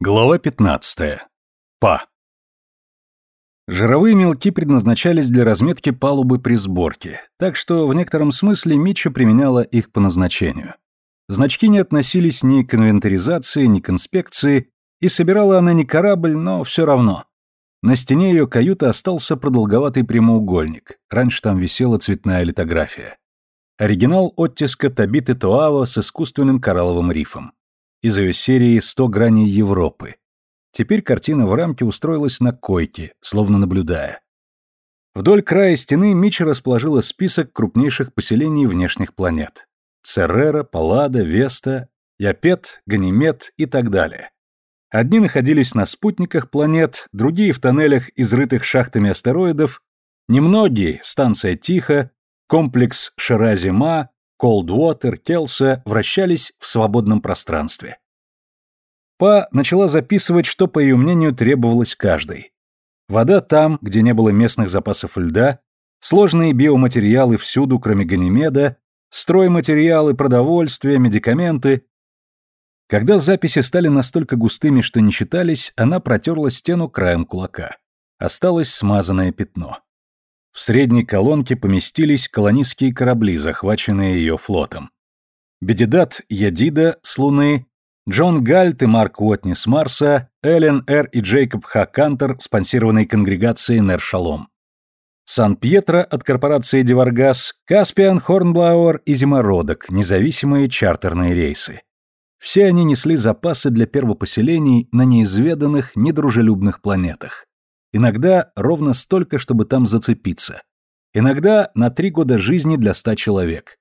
Глава 15. Па. Жировые мелки предназначались для разметки палубы при сборке, так что в некотором смысле Митча применяла их по назначению. Значки не относились ни к инвентаризации, ни к инспекции, и собирала она не корабль, но все равно. На стене ее каюты остался продолговатый прямоугольник, раньше там висела цветная литография. Оригинал оттиска Табиты Тоава с искусственным коралловым рифом из ее серии «Сто граней Европы». Теперь картина в рамке устроилась на койке, словно наблюдая. Вдоль края стены Мичи расположила список крупнейших поселений внешних планет. Церера, Паллада, Веста, Япет, Ганимед и так далее. Одни находились на спутниках планет, другие в тоннелях, изрытых шахтами астероидов, немногие, станция Тихо, комплекс Ширазима, Колдуотер, Келса вращались в свободном пространстве. Па начала записывать, что, по ее мнению, требовалось каждой. Вода там, где не было местных запасов льда, сложные биоматериалы всюду, кроме Ганимеда, стройматериалы, продовольствие, медикаменты. Когда записи стали настолько густыми, что не считались, она протерла стену краем кулака. Осталось смазанное пятно. В средней колонке поместились колонистские корабли, захваченные ее флотом. Бедидат Ядида с Луны, Джон Гальт и Марк Уотни с Марса, Эллен Р. и Джейкоб Х. Кантер, спонсированной конгрегацией Нер Шалом. Сан-Пьетро от корпорации Деваргас, Каспиан, Хорнблауэр и Зимородок, независимые чартерные рейсы. Все они несли запасы для первопоселений на неизведанных, недружелюбных планетах. Иногда ровно столько, чтобы там зацепиться. Иногда на три года жизни для ста человек.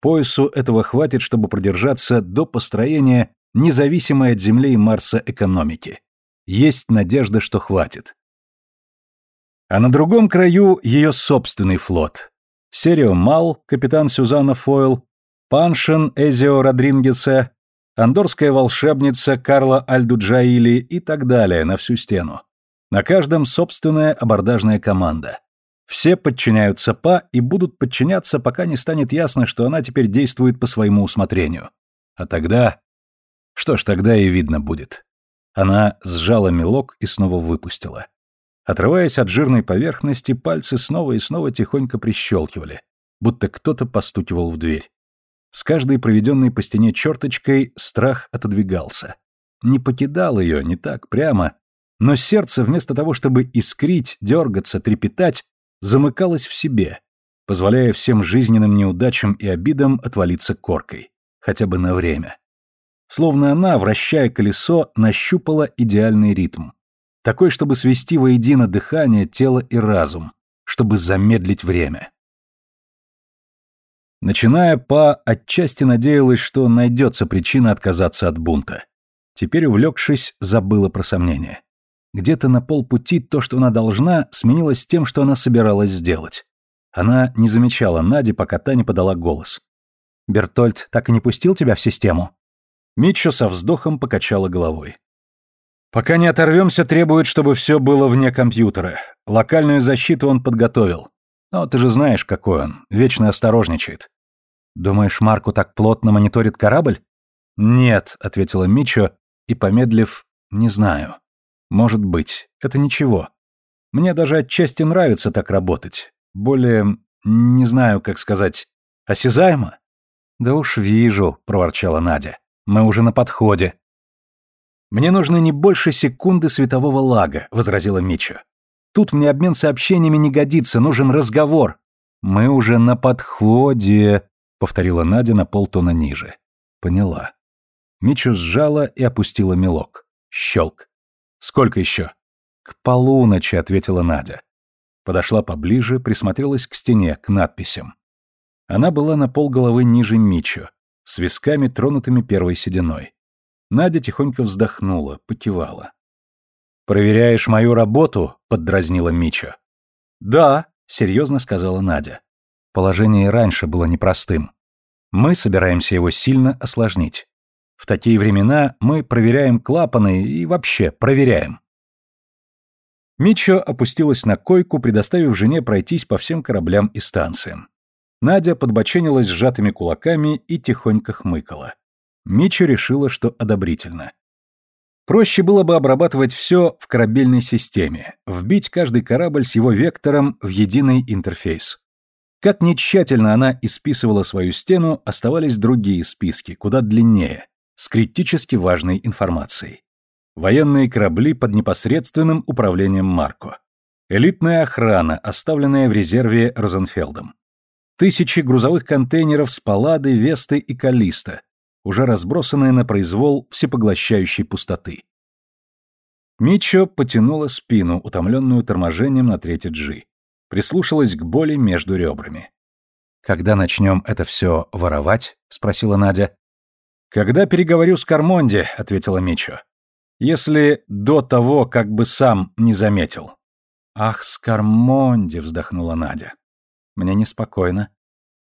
Поясу этого хватит, чтобы продержаться до построения независимой от Земли и Марса экономики. Есть надежда, что хватит. А на другом краю ее собственный флот. Серио Мал, капитан Сюзанна Фойл, Паншин Эзио Родрингеса, андорская волшебница Карла Альдуджаили и так далее на всю стену. На каждом собственная абордажная команда. Все подчиняются ПА и будут подчиняться, пока не станет ясно, что она теперь действует по своему усмотрению. А тогда... Что ж, тогда и видно будет. Она сжала мелок и снова выпустила. Отрываясь от жирной поверхности, пальцы снова и снова тихонько прищелкивали, будто кто-то постукивал в дверь. С каждой проведенной по стене черточкой страх отодвигался. Не покидал ее, не так прямо, но сердце, вместо того, чтобы искрить, дергаться, трепетать, замыкалось в себе, позволяя всем жизненным неудачам и обидам отвалиться коркой, хотя бы на время. Словно она, вращая колесо, нащупала идеальный ритм. Такой, чтобы свести воедино дыхание, тело и разум, чтобы замедлить время. Начиная по, отчасти надеялась, что найдется причина отказаться от бунта. Теперь, увлекшись, забыла про сомнения. Где-то на полпути то, что она должна, сменилось тем, что она собиралась сделать. Она не замечала Нади, пока та не подала голос. «Бертольд так и не пустил тебя в систему?» Митчо со вздохом покачала головой. «Пока не оторвемся, требует, чтобы все было вне компьютера. Локальную защиту он подготовил. Но ты же знаешь, какой он, вечно осторожничает». «Думаешь, Марку так плотно мониторит корабль?» «Нет», — ответила Мичо и, помедлив, «не знаю». Может быть, это ничего. Мне даже отчасти нравится так работать. Более, не знаю, как сказать, осязаемо. Да уж вижу, проворчала Надя. Мы уже на подходе. Мне нужно не больше секунды светового лага, возразила Мича. Тут мне обмен сообщениями не годится, нужен разговор. Мы уже на подходе, повторила Надя на полтона ниже. Поняла. Мичу сжала и опустила мелок. Щелк. Сколько еще? К полуночи, ответила Надя. Подошла поближе, присмотрелась к стене, к надписям. Она была на полголовы ниже Мичо, с висками, тронутыми первой сединой. Надя тихонько вздохнула, покивала. «Проверяешь мою работу?» — поддразнила Мичо. «Да», — серьезно сказала Надя. Положение и раньше было непростым. Мы собираемся его сильно осложнить. В такие времена мы проверяем клапаны и вообще проверяем. Мичо опустилась на койку, предоставив жене пройтись по всем кораблям и станциям. Надя подбоченилась сжатыми кулаками и тихонько хмыкала. Мичо решила, что одобрительно. Проще было бы обрабатывать все в корабельной системе, вбить каждый корабль с его вектором в единый интерфейс. Как ни тщательно она исписывала свою стену, оставались другие списки, куда длиннее, с критически важной информацией. Военные корабли под непосредственным управлением Марко. Элитная охрана, оставленная в резерве Розенфелдом. Тысячи грузовых контейнеров с Паллады, Весты и Калиста, уже разбросанные на произвол всепоглощающей пустоты. Мичо потянула спину, утомленную торможением на третьей джи. Прислушалась к боли между ребрами. «Когда начнем это все воровать?» — спросила Надя. «Когда переговорю с Кармонди», — ответила Мичо. «Если до того, как бы сам не заметил». «Ах, с Кармонди», — вздохнула Надя. «Мне неспокойно».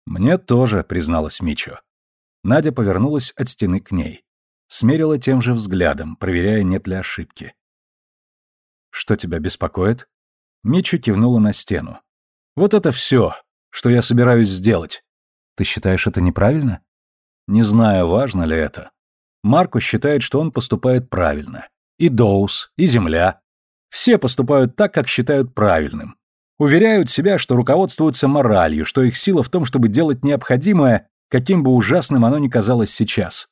«Мне тоже», — призналась Мичо. Надя повернулась от стены к ней. Смерила тем же взглядом, проверяя, нет ли ошибки. «Что тебя беспокоит?» Митчу кивнула на стену. «Вот это все, что я собираюсь сделать. Ты считаешь это неправильно?» «Не знаю, важно ли это. Марко считает, что он поступает правильно. И Доус, и Земля. Все поступают так, как считают правильным. Уверяют себя, что руководствуются моралью, что их сила в том, чтобы делать необходимое каким бы ужасным оно ни казалось сейчас.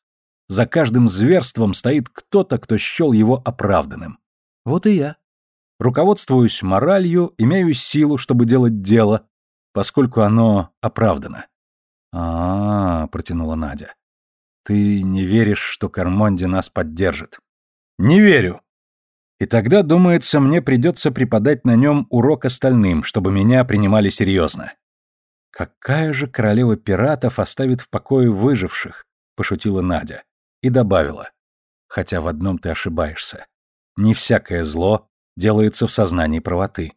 За каждым зверством стоит кто-то, кто счел его оправданным. Вот и я. Руководствуюсь моралью, имею силу, чтобы делать дело, поскольку оно оправдано. А, -а, -а протянула Надя. Ты не веришь, что Кармонди нас поддержит? Не верю. И тогда, думается, мне придется преподать на нем урок остальным, чтобы меня принимали серьезно. «Какая же королева пиратов оставит в покое выживших?» — пошутила Надя. И добавила. «Хотя в одном ты ошибаешься. Не всякое зло делается в сознании правоты.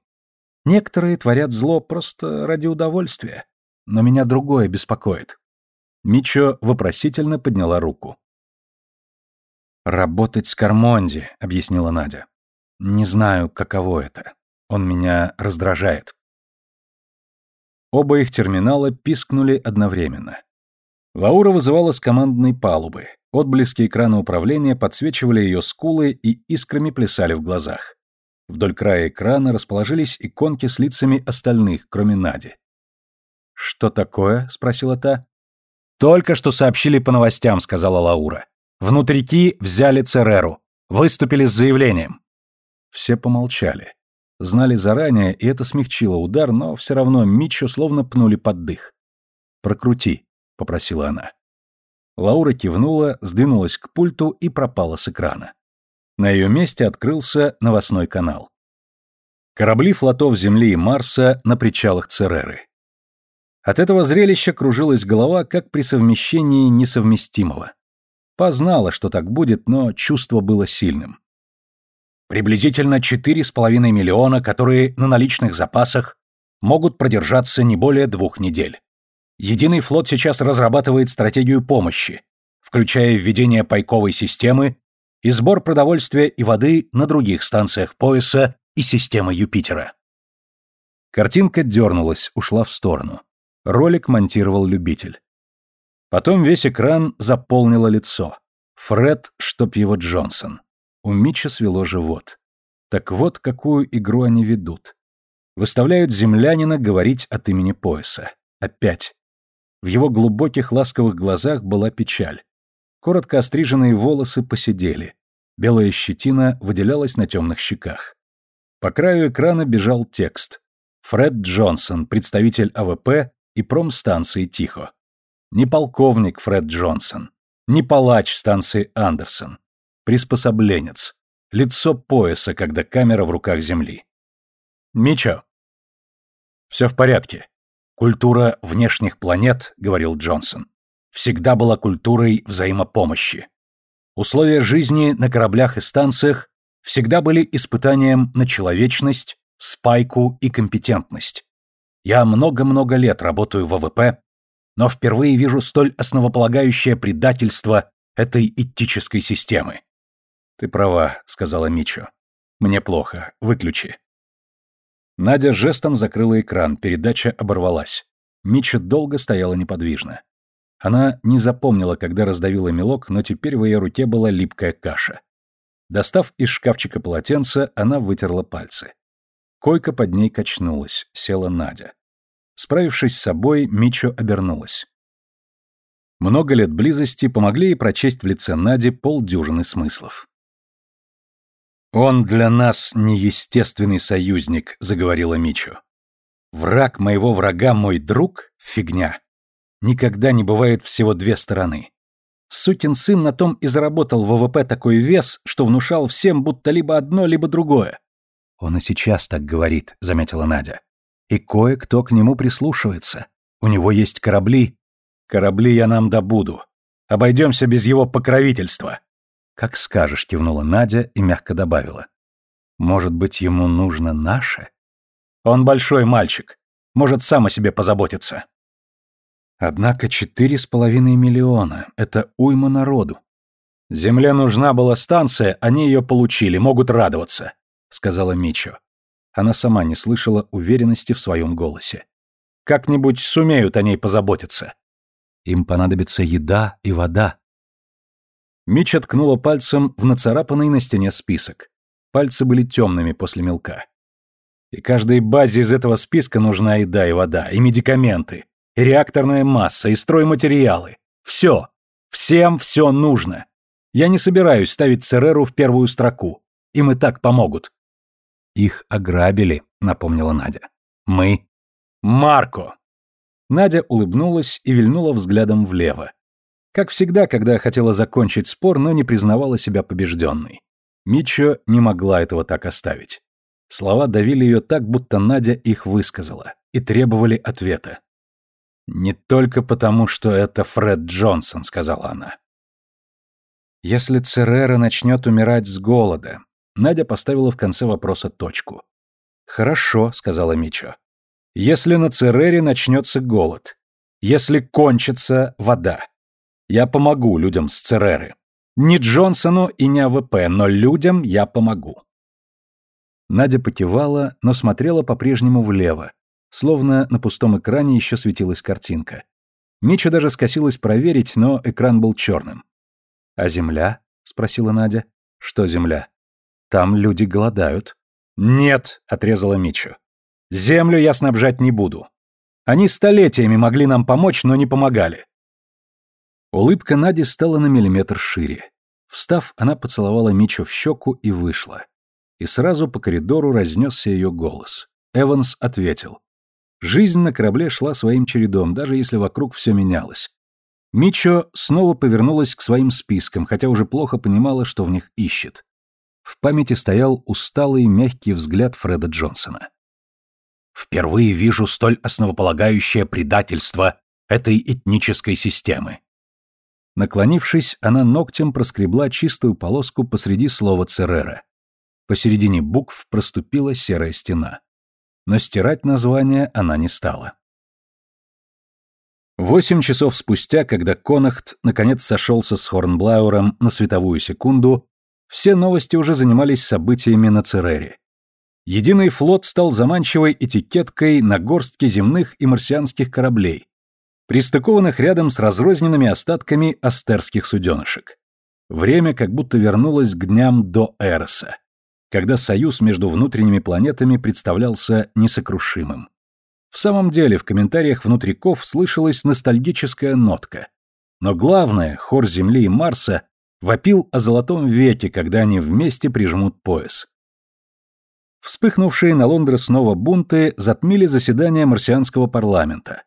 Некоторые творят зло просто ради удовольствия. Но меня другое беспокоит». Мичо вопросительно подняла руку. «Работать с Кармонди», — объяснила Надя. «Не знаю, каково это. Он меня раздражает». Оба их терминала пискнули одновременно. Лаура вызывала с командной палубы. Отблески экрана управления подсвечивали ее скулы и искрами плясали в глазах. Вдоль края экрана расположились иконки с лицами остальных, кроме Нади. «Что такое?» — спросила та. «Только что сообщили по новостям», — сказала Лаура. «Внутрики взяли Цереру. Выступили с заявлением». Все помолчали. Знали заранее, и это смягчило удар, но все равно Митчу словно пнули под дых. «Прокрути», — попросила она. Лаура кивнула, сдвинулась к пульту и пропала с экрана. На ее месте открылся новостной канал. Корабли флотов Земли и Марса на причалах Цереры. От этого зрелища кружилась голова, как при совмещении несовместимого. Познала, что так будет, но чувство было сильным. Приблизительно 4,5 миллиона, которые на наличных запасах могут продержаться не более двух недель. Единый флот сейчас разрабатывает стратегию помощи, включая введение пайковой системы и сбор продовольствия и воды на других станциях пояса и системы Юпитера. Картинка дернулась, ушла в сторону. Ролик монтировал любитель. Потом весь экран заполнило лицо. Фред, чтоб его Джонсон. У Митча свело живот. Так вот, какую игру они ведут. Выставляют землянина говорить от имени пояса. Опять. В его глубоких ласковых глазах была печаль. Коротко остриженные волосы посидели. Белая щетина выделялась на темных щеках. По краю экрана бежал текст. Фред Джонсон, представитель АВП и промстанции Тихо. Не полковник Фред Джонсон. Не палач станции Андерсон приспособленец, лицо пояса, когда камера в руках земли. Мичо. Все в порядке. Культура внешних планет, говорил Джонсон, всегда была культурой взаимопомощи. Условия жизни на кораблях и станциях всегда были испытанием на человечность, спайку и компетентность. Я много-много лет работаю в АВП, но впервые вижу столь основополагающее предательство этой этической системы. «Ты права», — сказала Мичо. «Мне плохо. Выключи». Надя жестом закрыла экран, передача оборвалась. Мичо долго стояла неподвижно. Она не запомнила, когда раздавила мелок, но теперь в ее руке была липкая каша. Достав из шкафчика полотенце, она вытерла пальцы. Койка под ней качнулась, села Надя. Справившись с собой, Мичо обернулась. Много лет близости помогли ей прочесть в лице Нади полдюжины смыслов. «Он для нас неестественный союзник», — заговорила Мичо. «Враг моего врага мой друг — фигня. Никогда не бывает всего две стороны. Сукин сын на том и заработал ВВП такой вес, что внушал всем будто либо одно, либо другое. Он и сейчас так говорит, заметила Надя. И кое-кто к нему прислушивается. У него есть корабли. Корабли я нам добуду. Обойдемся без его покровительства. Как скажешь, кивнула Надя и мягко добавила. Может быть, ему нужно наше? Он большой мальчик. Может сам о себе позаботиться. Однако четыре с половиной миллиона — это уйма народу. Земле нужна была станция, они ее получили, могут радоваться, — сказала Мичо. Она сама не слышала уверенности в своем голосе. Как-нибудь сумеют о ней позаботиться. Им понадобится еда и вода. Мич ткнула пальцем в нацарапанный на стене список. Пальцы были темными после мелка. И каждой базе из этого списка нужна еда и вода, и медикаменты, и реакторная масса, и стройматериалы. Все. Всем все нужно. Я не собираюсь ставить Цереру в первую строку. Им и так помогут. Их ограбили, напомнила Надя. Мы. Марко! Надя улыбнулась и вильнула взглядом влево. Как всегда, когда хотела закончить спор, но не признавала себя побежденной. Мичо не могла этого так оставить. Слова давили ее так, будто Надя их высказала, и требовали ответа. «Не только потому, что это Фред Джонсон», — сказала она. «Если Церера начнет умирать с голода», Надя поставила в конце вопроса точку. «Хорошо», — сказала Мичо. «Если на Церере начнется голод, если кончится вода, я помогу людям с Цереры. Не Джонсону и не АВП, но людям я помогу. Надя покивала, но смотрела по-прежнему влево, словно на пустом экране еще светилась картинка. Мичо даже скосилась проверить, но экран был черным. «А земля?» — спросила Надя. «Что земля?» «Там люди голодают». «Нет», — отрезала Мичо. «Землю я снабжать не буду. Они столетиями могли нам помочь, но не помогали. Улыбка Нади стала на миллиметр шире. Встав, она поцеловала Мичу в щеку и вышла. И сразу по коридору разнесся ее голос. Эванс ответил. Жизнь на корабле шла своим чередом, даже если вокруг все менялось. Мичо снова повернулась к своим спискам, хотя уже плохо понимала, что в них ищет. В памяти стоял усталый, мягкий взгляд Фреда Джонсона. «Впервые вижу столь основополагающее предательство этой этнической системы. Наклонившись, она ногтем проскребла чистую полоску посреди слова Церера. Посередине букв проступила серая стена. Но стирать название она не стала. Восемь часов спустя, когда Конахт наконец сошелся с Хорнблауэром на световую секунду, все новости уже занимались событиями на Церере. Единый флот стал заманчивой этикеткой на горстке земных и марсианских кораблей, пристыкованных рядом с разрозненными остатками астерских суденышек. Время как будто вернулось к дням до Эроса, когда союз между внутренними планетами представлялся несокрушимым. В самом деле, в комментариях внутриков слышалась ностальгическая нотка. Но главное, хор Земли и Марса вопил о золотом веке, когда они вместе прижмут пояс. Вспыхнувшие на Лондре снова бунты затмили заседание марсианского парламента,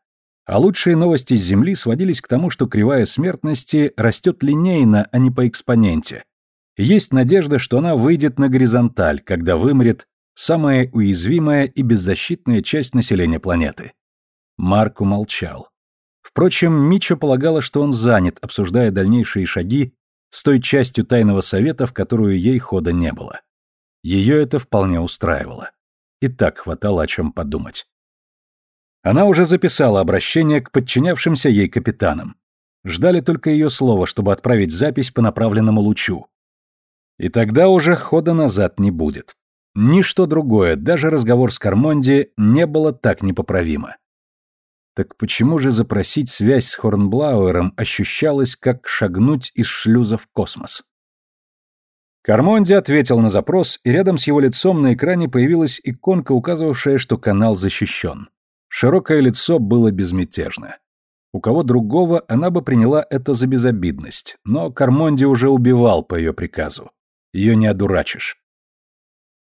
а лучшие новости с Земли сводились к тому, что кривая смертности растет линейно, а не по экспоненте. есть надежда, что она выйдет на горизонталь, когда вымрет самая уязвимая и беззащитная часть населения планеты. Марк умолчал. Впрочем, Мичо полагала, что он занят, обсуждая дальнейшие шаги с той частью тайного совета, в которую ей хода не было. Ее это вполне устраивало. И так хватало о чем подумать. Она уже записала обращение к подчинявшимся ей капитанам. Ждали только ее слова, чтобы отправить запись по направленному лучу. И тогда уже хода назад не будет. Ничто другое, даже разговор с Кармонди, не было так непоправимо. Так почему же запросить связь с Хорнблауэром ощущалось, как шагнуть из шлюза в космос? Кармонди ответил на запрос, и рядом с его лицом на экране появилась иконка, указывавшая, что канал защищен. Широкое лицо было безмятежно. У кого другого она бы приняла это за безобидность, но Кармонди уже убивал по ее приказу. Ее не одурачишь.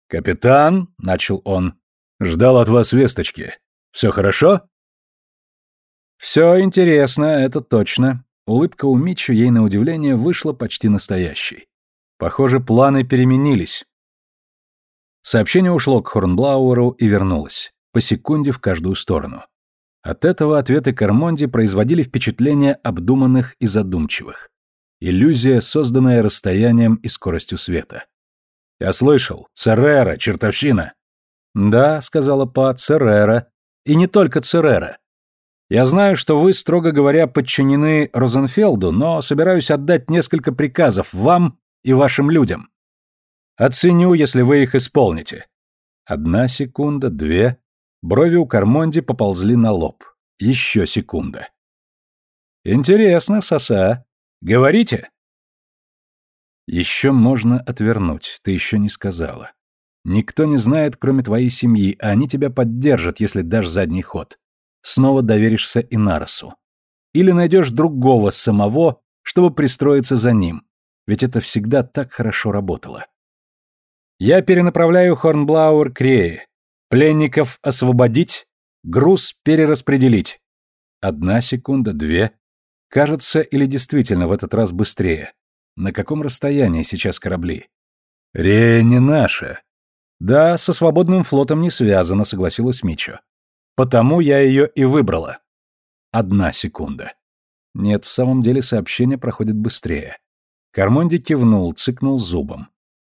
«Капитан», — начал он, — «ждал от вас весточки. Все хорошо?» «Все интересно, это точно». Улыбка у Митчу ей на удивление вышла почти настоящей. Похоже, планы переменились. Сообщение ушло к Хорнблауэру и вернулось, по секунде в каждую сторону. От этого ответы Кармонди производили впечатление обдуманных и задумчивых. Иллюзия, созданная расстоянием и скоростью света. «Я слышал. Церера, чертовщина». «Да», — сказала Па, — «Церера. И не только Церера. Я знаю, что вы, строго говоря, подчинены Розенфелду, но собираюсь отдать несколько приказов вам и вашим людям. Оценю, если вы их исполните. Одна секунда, две. Брови у Кармонди поползли на лоб. Еще секунда. Интересно, Соса. Говорите. Еще можно отвернуть, ты еще не сказала. Никто не знает, кроме твоей семьи, а они тебя поддержат, если дашь задний ход. Снова доверишься Инаросу. Или найдешь другого самого, чтобы пристроиться за ним ведь это всегда так хорошо работало. Я перенаправляю Хорнблауэр к Рее. Пленников освободить, груз перераспределить. Одна секунда, две. Кажется, или действительно в этот раз быстрее. На каком расстоянии сейчас корабли? Рея не наша. Да, со свободным флотом не связано, согласилась Мичо. Потому я ее и выбрала. Одна секунда. Нет, в самом деле сообщение проходит быстрее. Кармонди кивнул, цыкнул зубом.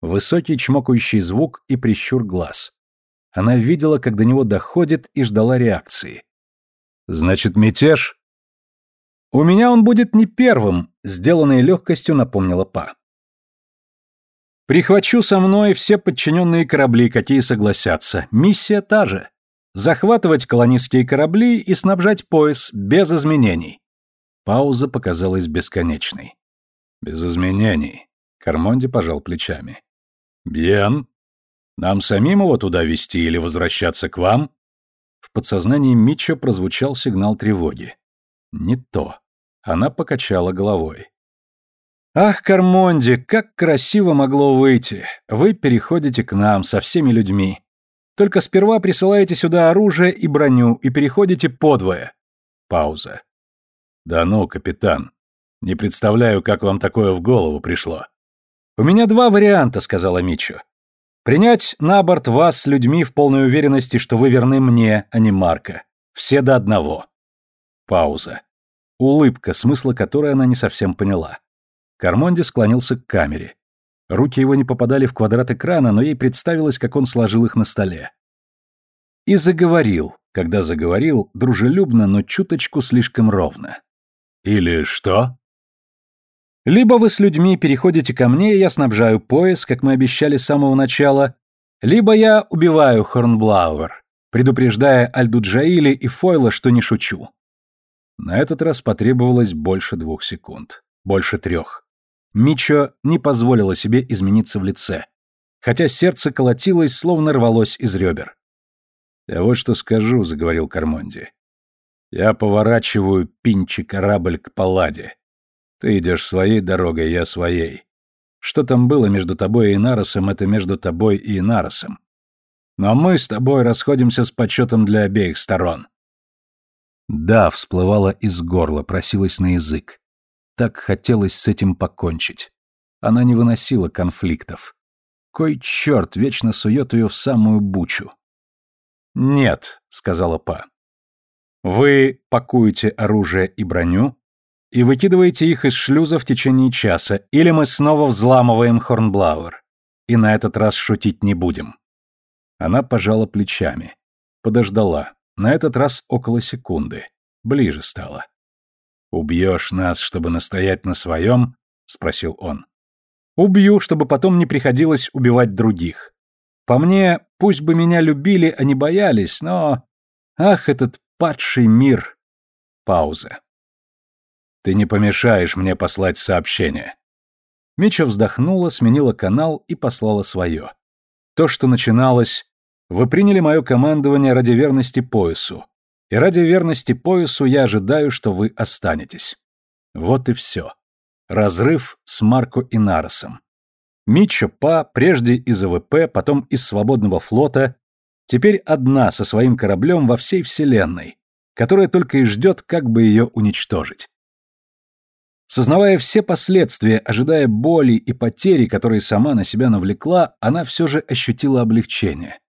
Высокий чмокающий звук и прищур глаз. Она видела, как до него доходит, и ждала реакции. «Значит, мятеж?» «У меня он будет не первым», — сделанной легкостью напомнила Па. «Прихвачу со мной все подчиненные корабли, какие согласятся. Миссия та же. Захватывать колонистские корабли и снабжать пояс без изменений». Пауза показалась бесконечной. Без изменений. Кармонди пожал плечами. Бьен. Нам самим его туда вести или возвращаться к вам? В подсознании Митча прозвучал сигнал тревоги. Не то. Она покачала головой. «Ах, Кармонди, как красиво могло выйти! Вы переходите к нам со всеми людьми. Только сперва присылаете сюда оружие и броню и переходите подвое». Пауза. «Да ну, капитан, не представляю, как вам такое в голову пришло. У меня два варианта, сказала Мичо. Принять на борт вас с людьми в полной уверенности, что вы верны мне, а не Марка. Все до одного. Пауза. Улыбка, смысла которой она не совсем поняла. Кармонди склонился к камере. Руки его не попадали в квадрат экрана, но ей представилось, как он сложил их на столе. И заговорил, когда заговорил, дружелюбно, но чуточку слишком ровно. «Или что?» Либо вы с людьми переходите ко мне, и я снабжаю пояс, как мы обещали с самого начала, либо я убиваю Хорнблауэр, предупреждая Альдуджаили и Фойла, что не шучу. На этот раз потребовалось больше двух секунд. Больше трех. Мичо не позволила себе измениться в лице, хотя сердце колотилось, словно рвалось из ребер. «Я вот что скажу», — заговорил Кармонди. «Я поворачиваю пинчи корабль к Палладе. Ты идешь своей дорогой, я своей. Что там было между тобой и Инаросом, это между тобой и Инаросом. Но мы с тобой расходимся с почетом для обеих сторон. Да, всплывала из горла, просилась на язык. Так хотелось с этим покончить. Она не выносила конфликтов. Кой черт вечно сует ее в самую бучу. «Нет», — сказала Па. «Вы пакуете оружие и броню, и выкидываете их из шлюза в течение часа, или мы снова взламываем Хорнблауэр. И на этот раз шутить не будем». Она пожала плечами. Подождала. На этот раз около секунды. Ближе стало. «Убьешь нас, чтобы настоять на своем?» — спросил он. «Убью, чтобы потом не приходилось убивать других. По мне, пусть бы меня любили, а не боялись, но... Ах, этот падший мир!» Пауза. Ты не помешаешь мне послать сообщение. Мича вздохнула, сменила канал и послала свое. То, что начиналось «Вы приняли мое командование ради верности поясу, и ради верности поясу я ожидаю, что вы останетесь». Вот и все. Разрыв с Марко Инаросом. Мичо Па, прежде из АВП, потом из Свободного флота, теперь одна со своим кораблем во всей Вселенной, которая только и ждет, как бы ее уничтожить. Сознавая все последствия, ожидая боли и потери, которые сама на себя навлекла, она все же ощутила облегчение.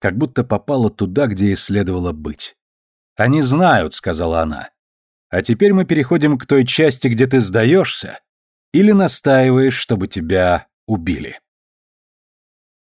Как будто попала туда, где и следовало быть. «Они знают», — сказала она. «А теперь мы переходим к той части, где ты сдаешься, или настаиваешь, чтобы тебя убили».